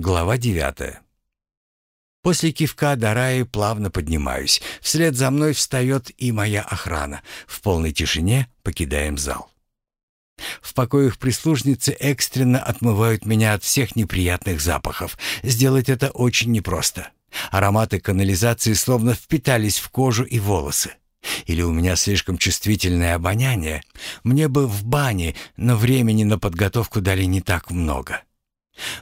Глава девятая. После кивка Дараи плавно поднимаюсь. Вслед за мной встает и моя охрана. В полной тишине покидаем зал. В покоях прислужницы экстренно отмывают меня от всех неприятных запахов. Сделать это очень непросто. Ароматы канализации словно впитались в кожу и волосы. Или у меня слишком чувствительное обоняние. Мне бы в бане, но времени на подготовку дали не так много.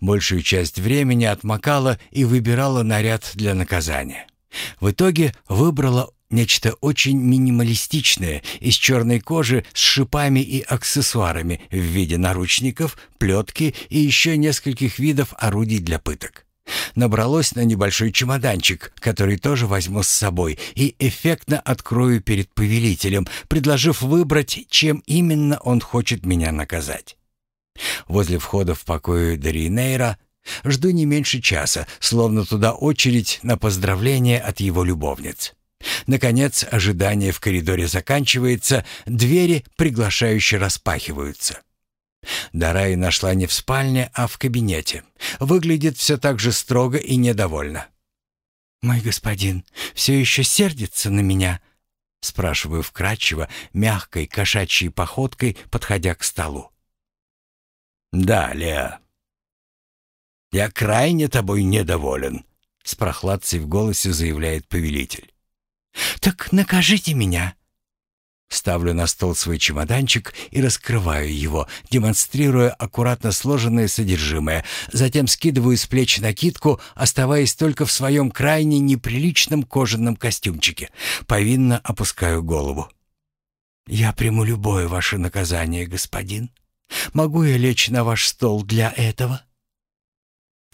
Большую часть времени отмокала и выбирала наряд для наказания. В итоге выбрала нечто очень минималистичное из черной кожи с шипами и аксессуарами в виде наручников, плетки и еще нескольких видов орудий для пыток. Набралось на небольшой чемоданчик, который тоже возьму с собой, и эффектно открою перед повелителем, предложив выбрать, чем именно он хочет меня наказать. Возле входа в покое Даринейра жду не меньше часа, словно туда очередь на поздравление от его любовниц. Наконец, ожидание в коридоре заканчивается, двери приглашающе распахиваются. Дарай нашла не в спальне, а в кабинете. Выглядит все так же строго и недовольно. «Мой господин все еще сердится на меня?» Спрашиваю вкрадчиво, мягкой кошачьей походкой, подходя к столу. «Да, Леа. Я крайне тобой недоволен», — с прохладцей в голосе заявляет повелитель. «Так накажите меня», Ставлю на стол свой чемоданчик и раскрываю его, демонстрируя аккуратно сложенное содержимое. Затем скидываю с плеч накидку, оставаясь только в своем крайне неприличном кожаном костюмчике. Повинно опускаю голову. «Я приму любое ваше наказание, господин. Могу я лечь на ваш стол для этого?»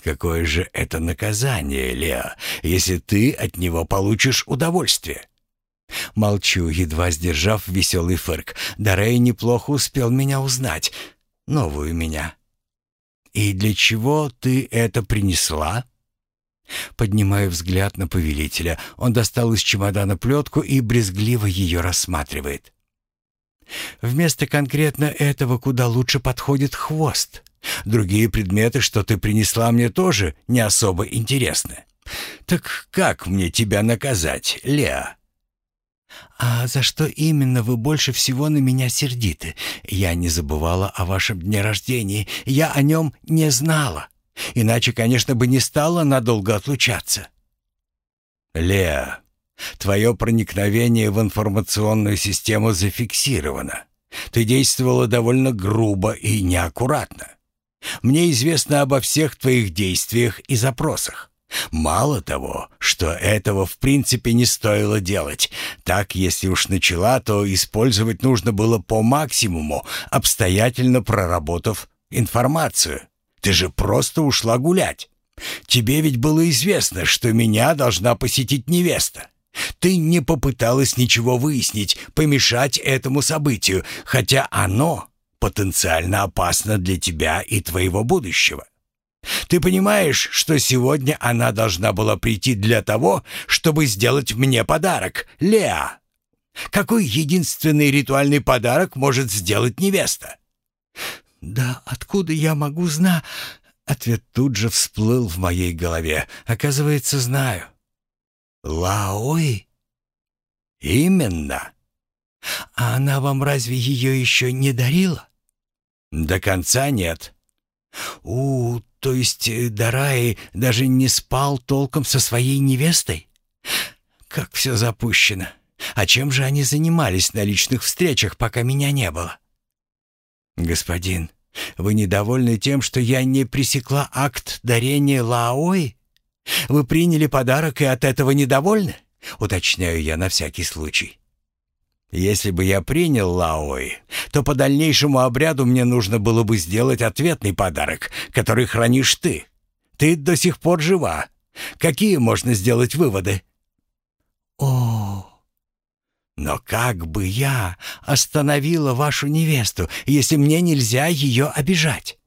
«Какое же это наказание, Леа, если ты от него получишь удовольствие?» Молчу, едва сдержав веселый фырк. Дарей неплохо успел меня узнать. Новую меня. «И для чего ты это принесла?» Поднимаю взгляд на повелителя. Он достал из чемодана плетку и брезгливо ее рассматривает. «Вместо конкретно этого куда лучше подходит хвост. Другие предметы, что ты принесла мне, тоже не особо интересны. Так как мне тебя наказать, Леа?» «А за что именно вы больше всего на меня сердиты? Я не забывала о вашем дне рождения. Я о нем не знала. Иначе, конечно, бы не стала надолго отлучаться». «Леа, твое проникновение в информационную систему зафиксировано. Ты действовала довольно грубо и неаккуратно. Мне известно обо всех твоих действиях и запросах. Мало того, что этого в принципе не стоило делать. Так, если уж начала, то использовать нужно было по максимуму, обстоятельно проработав информацию. Ты же просто ушла гулять. Тебе ведь было известно, что меня должна посетить невеста. Ты не попыталась ничего выяснить, помешать этому событию, хотя оно потенциально опасно для тебя и твоего будущего. Ты понимаешь, что сегодня она должна была прийти для того, чтобы сделать мне подарок, Леа? Какой единственный ритуальный подарок может сделать невеста? Да откуда я могу знать? Ответ тут же всплыл в моей голове. Оказывается, знаю. Лаой? Именно. А она вам разве ее еще не дарила? До конца нет. У, то есть э, Дараи даже не спал толком со своей невестой? Как все запущено. А чем же они занимались на личных встречах, пока меня не было? Господин, вы недовольны тем, что я не пресекла акт дарения Лаой? Вы приняли подарок и от этого недовольны? Уточняю я на всякий случай. Если бы я принял Лаой, то по дальнейшему обряду мне нужно было бы сделать ответный подарок, который хранишь ты. Ты до сих пор жива. Какие можно сделать выводы? О, но как бы я остановила вашу невесту, если мне нельзя ее обижать?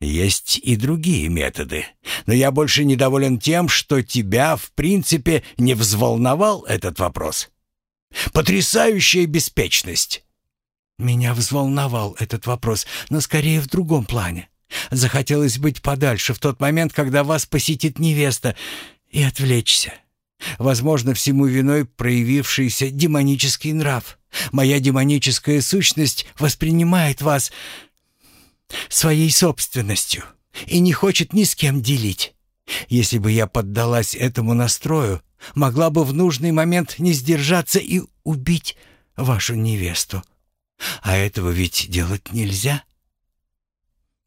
Есть и другие методы, но я больше недоволен тем, что тебя, в принципе, не взволновал этот вопрос. Потрясающая беспечность!» Меня взволновал этот вопрос, но скорее в другом плане. Захотелось быть подальше в тот момент, когда вас посетит невеста, и отвлечься. Возможно, всему виной проявившийся демонический нрав. Моя демоническая сущность воспринимает вас своей собственностью и не хочет ни с кем делить. Если бы я поддалась этому настрою, могла бы в нужный момент не сдержаться и убить вашу невесту. А этого ведь делать нельзя.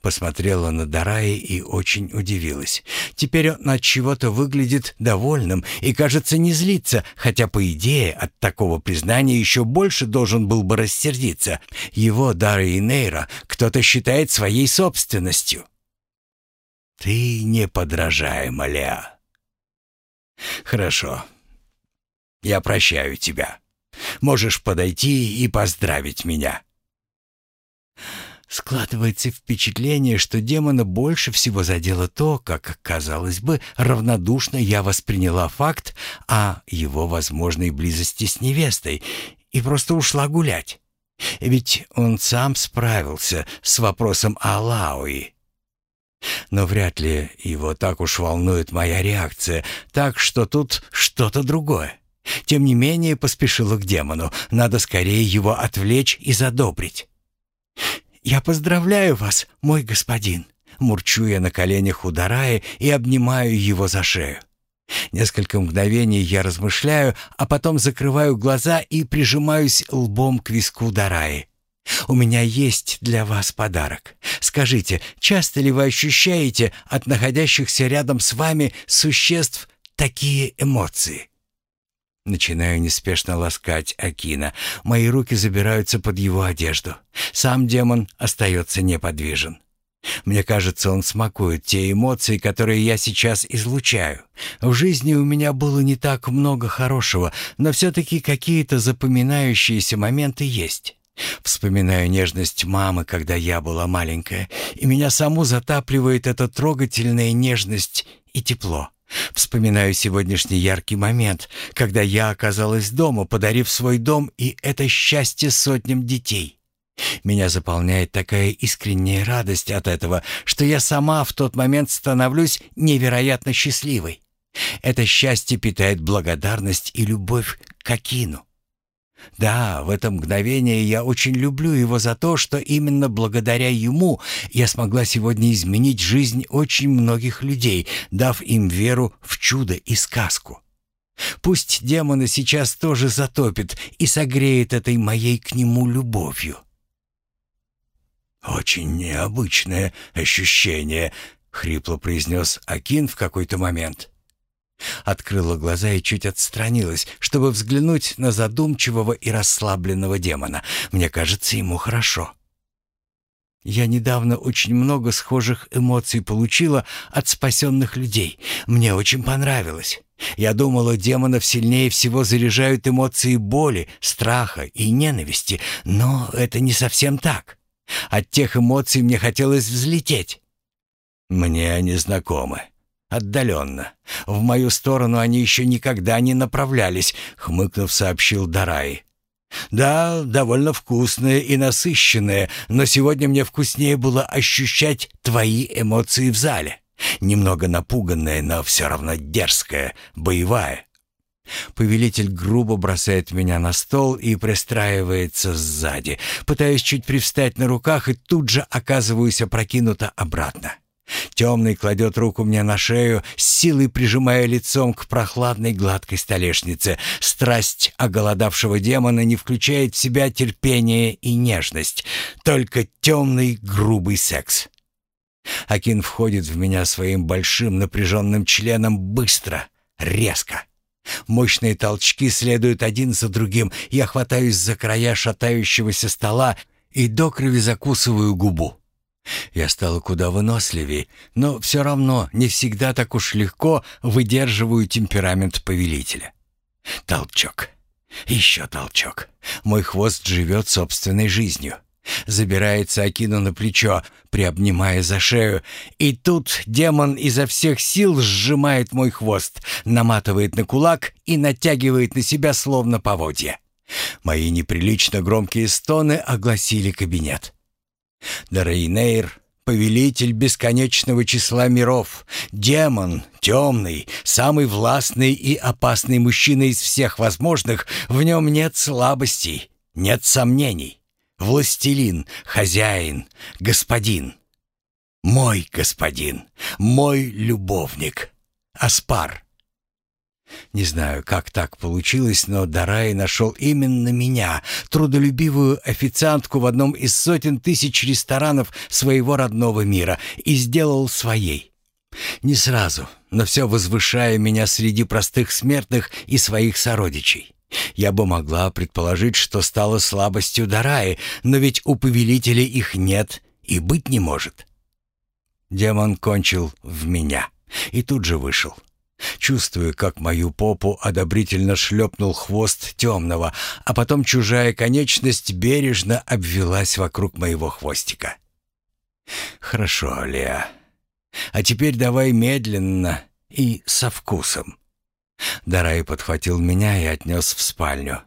Посмотрела на Дараи и очень удивилась. Теперь он от чего-то выглядит довольным и, кажется, не злится, хотя, по идее, от такого признания еще больше должен был бы рассердиться. Его, Дара Нейра, кто-то считает своей собственностью. «Ты неподражаема, Леа». «Хорошо. Я прощаю тебя. Можешь подойти и поздравить меня». Складывается впечатление, что демона больше всего задело то, как, казалось бы, равнодушно я восприняла факт о его возможной близости с невестой и просто ушла гулять. Ведь он сам справился с вопросом о Лауи. Но вряд ли его так уж волнует моя реакция, так что тут что-то другое. Тем не менее поспешила к демону. Надо скорее его отвлечь и задобрить. «Я поздравляю вас, мой господин!» Мурчу я на коленях у Дарая и обнимаю его за шею. Несколько мгновений я размышляю, а потом закрываю глаза и прижимаюсь лбом к виску Дараи. «У меня есть для вас подарок. Скажите, часто ли вы ощущаете от находящихся рядом с вами существ такие эмоции?» Начинаю неспешно ласкать Акина. Мои руки забираются под его одежду. Сам демон остается неподвижен. Мне кажется, он смакует те эмоции, которые я сейчас излучаю. В жизни у меня было не так много хорошего, но все-таки какие-то запоминающиеся моменты есть. Вспоминаю нежность мамы, когда я была маленькая, и меня саму затапливает эта трогательная нежность и тепло. Вспоминаю сегодняшний яркий момент, когда я оказалась дома, подарив свой дом и это счастье сотням детей. Меня заполняет такая искренняя радость от этого, что я сама в тот момент становлюсь невероятно счастливой. Это счастье питает благодарность и любовь к Акину. Да, в это мгновение я очень люблю его за то, что именно благодаря ему я смогла сегодня изменить жизнь очень многих людей, дав им веру в чудо и сказку. Пусть демона сейчас тоже затопит и согреет этой моей к нему любовью. «Очень необычное ощущение», — хрипло произнес Акин в какой-то момент. Открыла глаза и чуть отстранилась, чтобы взглянуть на задумчивого и расслабленного демона. Мне кажется, ему хорошо. Я недавно очень много схожих эмоций получила от спасенных людей. Мне очень понравилось. Я думала, демонов сильнее всего заряжают эмоции боли, страха и ненависти, но это не совсем так. От тех эмоций мне хотелось взлететь. Мне они знакомы. Отдаленно. В мою сторону они еще никогда не направлялись, хмыкнув, сообщил Дарай. Да, довольно вкусные и насыщенные, но сегодня мне вкуснее было ощущать твои эмоции в зале. Немного напуганная, но все равно дерзкая, боевая. Повелитель грубо бросает меня на стол и пристраивается сзади. Пытаюсь чуть привстать на руках и тут же оказываюсь опрокинута обратно. Темный кладет руку мне на шею, с силой прижимая лицом к прохладной гладкой столешнице. Страсть оголодавшего демона не включает в себя терпение и нежность, только темный грубый секс. Акин входит в меня своим большим напряженным членом быстро, резко. Мощные толчки следуют один за другим. Я хватаюсь за края шатающегося стола и до крови закусываю губу. Я стала куда выносливее, но все равно не всегда так уж легко выдерживаю темперамент повелителя. Толчок. Еще толчок. Мой хвост живет собственной жизнью. Забирается Акину на плечо, приобнимая за шею, и тут демон изо всех сил сжимает мой хвост, наматывает на кулак и натягивает на себя словно поводья. Мои неприлично громкие стоны огласили кабинет. Дарейнейр повелитель бесконечного числа миров, демон, темный, самый властный и опасный мужчина из всех возможных, в нем нет слабостей, нет сомнений. Властелин, хозяин, господин. Мой господин, мой любовник. Аспар. Не знаю, как так получилось, но Дарай нашел именно меня, трудолюбивую официантку в одном из сотен тысяч ресторанов своего родного мира, и сделал своей. Не сразу, но все возвышая меня среди простых смертных и своих сородичей. Я бы могла предположить, что стало слабостью Дараи, но ведь у повелителя их нет и быть не может. Демон кончил в меня и тут же вышел. Чувствую, как мою попу одобрительно шлепнул хвост темного, а потом чужая конечность бережно обвелась вокруг моего хвостика. «Хорошо, Леа. А теперь давай медленно и со вкусом». Дарай подхватил меня и отнес в спальню.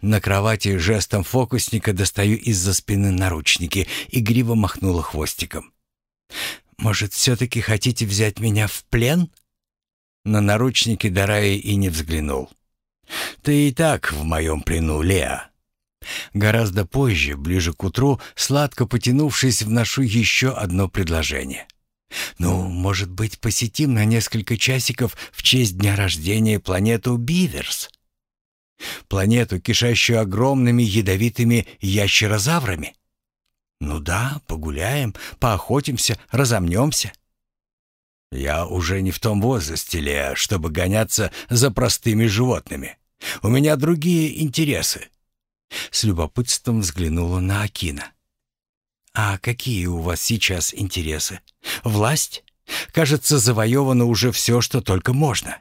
На кровати жестом фокусника достаю из-за спины наручники, и гриво махнула хвостиком. «Может, все-таки хотите взять меня в плен?» На наручники Дарай и не взглянул. «Ты и так в моем плену, Леа». Гораздо позже, ближе к утру, сладко потянувшись, вношу еще одно предложение. «Ну, может быть, посетим на несколько часиков в честь дня рождения планету Биверс?» «Планету, кишащую огромными ядовитыми ящерозаврами?» «Ну да, погуляем, поохотимся, разомнемся». Я уже не в том возрасте, Леа, чтобы гоняться за простыми животными. У меня другие интересы. С любопытством взглянула на Акина. А какие у вас сейчас интересы? Власть? Кажется, завоевано уже все, что только можно.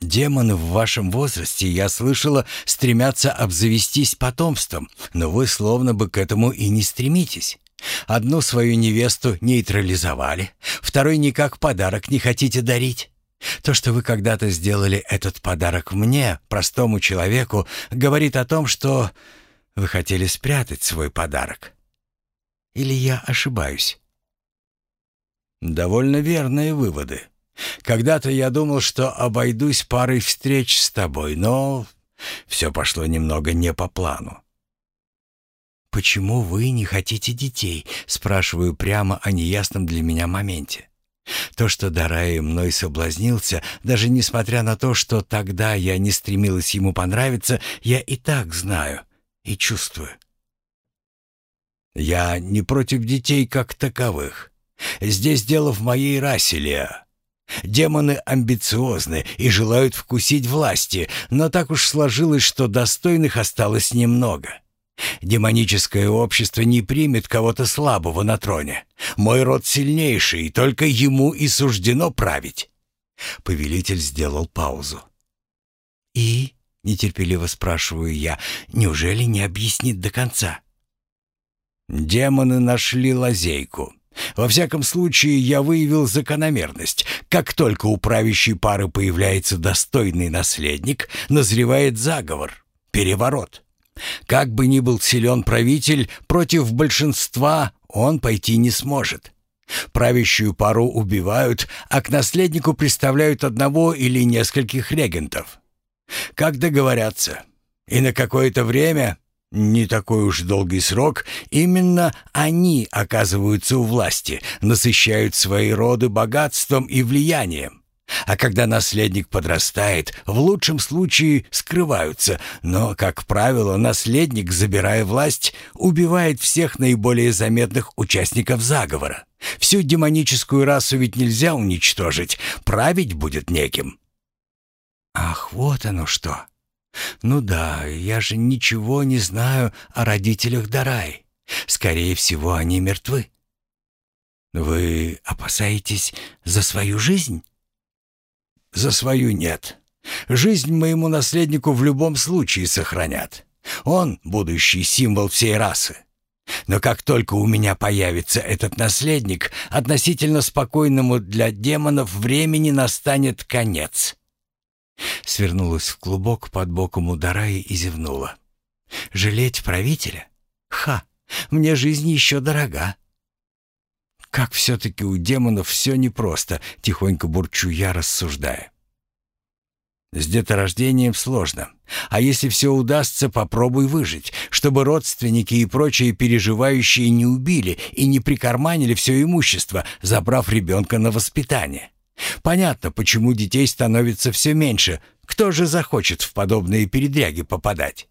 Демоны в вашем возрасте, я слышала, стремятся обзавестись потомством, но вы словно бы к этому и не стремитесь. Одну свою невесту нейтрализовали, второй никак подарок не хотите дарить. То, что вы когда-то сделали этот подарок мне, простому человеку, говорит о том, что вы хотели спрятать свой подарок. Или я ошибаюсь? Довольно верные выводы. Когда-то я думал, что обойдусь парой встреч с тобой, но все пошло немного не по плану. «Почему вы не хотите детей?» — спрашиваю прямо о неясном для меня моменте. То, что Дарай мной соблазнился, даже несмотря на то, что тогда я не стремилась ему понравиться, я и так знаю и чувствую. Я не против детей как таковых. Здесь дело в моей расе, Леа. Демоны амбициозны и желают вкусить власти, но так уж сложилось, что достойных осталось немного. Демоническое общество не примет кого-то слабого на троне. Мой род сильнейший, и только ему и суждено править. Повелитель сделал паузу. И, нетерпеливо спрашиваю я, неужели не объяснит до конца? Демоны нашли лазейку. Во всяком случае, я выявил закономерность. Как только у правящей пары появляется достойный наследник, назревает заговор, переворот. Как бы ни был силен правитель, против большинства он пойти не сможет. Правящую пару убивают, а к наследнику представляют одного или нескольких регентов. Как договорятся? И на какое-то время, не такой уж долгий срок, именно они оказываются у власти, насыщают свои роды богатством и влиянием. А когда наследник подрастает, в лучшем случае скрываются, но, как правило, наследник, забирая власть, убивает всех наиболее заметных участников заговора. Всю демоническую расу ведь нельзя уничтожить, править будет неким. Ах, вот оно что. Ну да, я же ничего не знаю о родителях Дарай. Скорее всего, они мертвы. Вы опасаетесь за свою жизнь? За свою нет. Жизнь моему наследнику в любом случае сохранят. Он — будущий символ всей расы. Но как только у меня появится этот наследник, относительно спокойному для демонов времени настанет конец. Свернулась в клубок под боком удара и зевнула. Жалеть правителя? Ха! Мне жизнь еще дорога. Как все-таки у демонов все непросто, тихонько бурчу я, рассуждая. С деторождением сложно. А если все удастся, попробуй выжить, чтобы родственники и прочие переживающие не убили и не прикарманили все имущество, забрав ребенка на воспитание. Понятно, почему детей становится все меньше. Кто же захочет в подобные передряги попадать?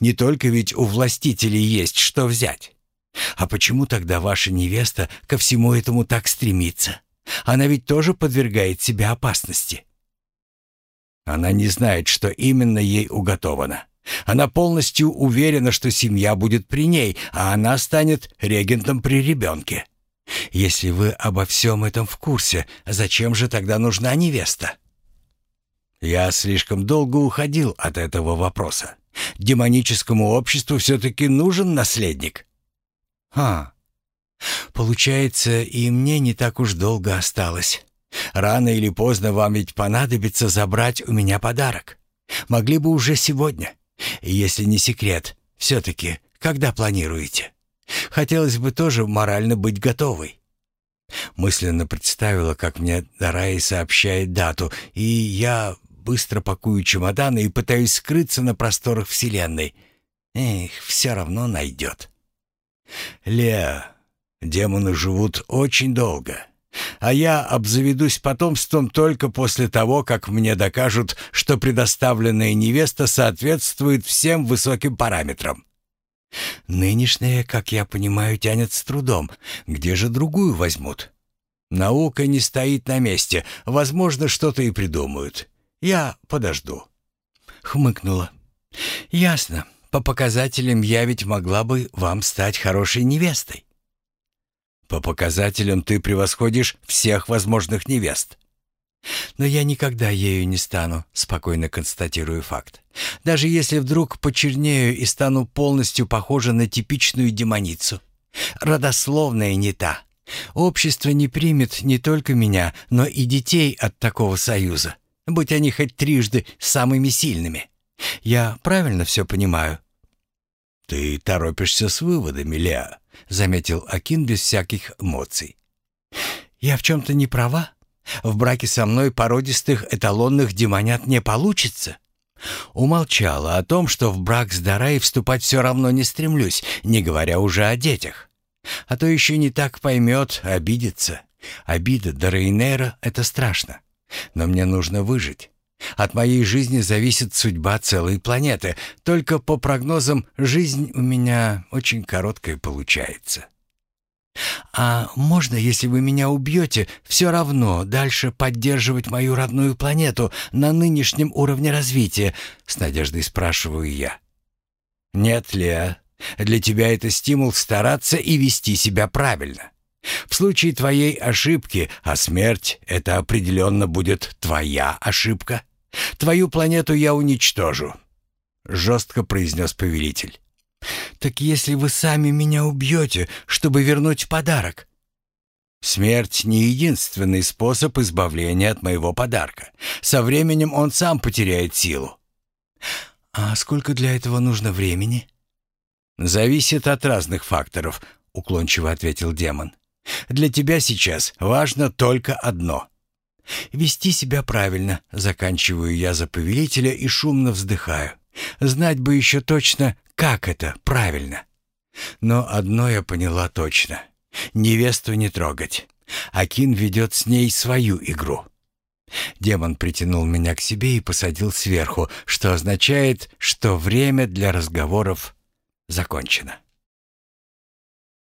Не только ведь у властителей есть что взять. А почему тогда ваша невеста ко всему этому так стремится? Она ведь тоже подвергает себя опасности. Она не знает, что именно ей уготовано. Она полностью уверена, что семья будет при ней, а она станет регентом при ребенке. Если вы обо всем этом в курсе, зачем же тогда нужна невеста? Я слишком долго уходил от этого вопроса. Демоническому обществу все-таки нужен наследник. А, получается, и мне не так уж долго осталось. Рано или поздно вам ведь понадобится забрать у меня подарок. Могли бы уже сегодня. Если не секрет, все-таки, когда планируете? Хотелось бы тоже морально быть готовой. Мысленно представила, как мне Дарай сообщает дату, и я быстро пакую чемоданы и пытаюсь скрыться на просторах Вселенной. Эх, все равно найдет. Леа, демоны живут очень долго. А я обзаведусь потомством только после того, как мне докажут, что предоставленная невеста соответствует всем высоким параметрам. Нынешняя, как я понимаю, тянет с трудом. Где же другую возьмут? Наука не стоит на месте. Возможно, что-то и придумают. Я подожду. Хмыкнула. Ясно. По показателям я ведь могла бы вам стать хорошей невестой. По показателям ты превосходишь всех возможных невест. Но я никогда ею не стану, спокойно констатирую факт. Даже если вдруг почернею и стану полностью похожа на типичную демоницу. Родословная не та. Общество не примет не только меня, но и детей от такого союза, будь они хоть трижды самыми сильными. Я правильно все понимаю? Ты торопишься с выводами, Леа. — заметил Акин без всяких эмоций. «Я в чем-то не права? В браке со мной породистых эталонных демонят не получится?» Умолчала о том, что в брак с Дарай вступать все равно не стремлюсь, не говоря уже о детях. А то еще не так поймет, обидится. Обида до Рейнера — это страшно. Но мне нужно выжить. От моей жизни зависит судьба целой планеты. Только по прогнозам, жизнь у меня очень короткая получается. А можно, если вы меня убьете, все равно дальше поддерживать мою родную планету на нынешнем уровне развития? С надеждой спрашиваю я. Нет, Леа, для тебя это стимул стараться и вести себя правильно. В случае твоей ошибки, а смерть — это определенно будет твоя ошибка, Твою планету я уничтожу», — жестко произнес повелитель. «Так если вы сами меня убьете, чтобы вернуть подарок?» «Смерть — не единственный способ избавления от моего подарка. Со временем он сам потеряет силу». «А сколько для этого нужно времени?» «Зависит от разных факторов», — уклончиво ответил демон. «Для тебя сейчас важно только одно — Вести себя правильно, заканчиваю я за повелителя и шумно вздыхаю. Знать бы еще точно, как это правильно. Но одно я поняла точно. Невесту не трогать. Акин ведет с ней свою игру. Демон притянул меня к себе и посадил сверху, что означает, что время для разговоров закончено.